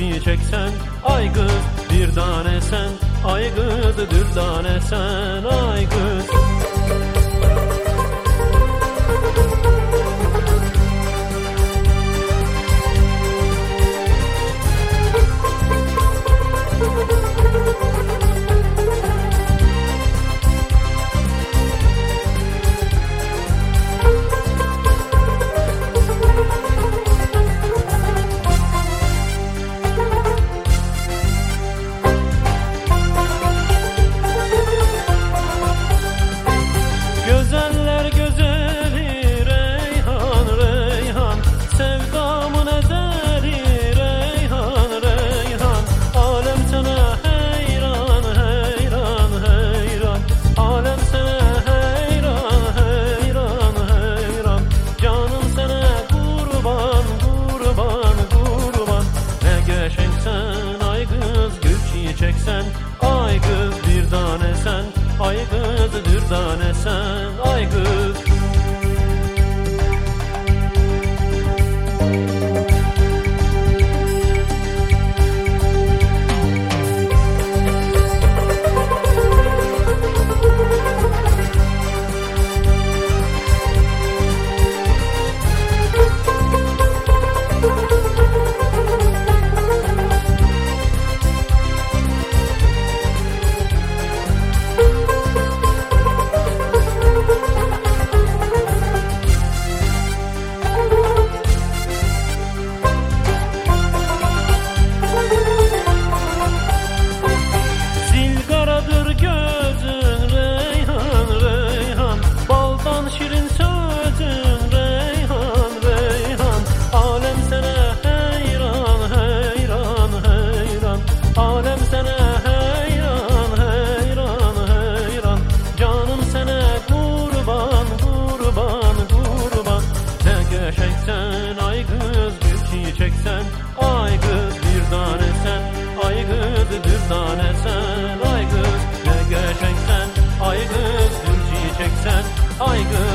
çeksen Ay kız bir tane sen. Ay kız bir tane sen. Ay kız Tiger.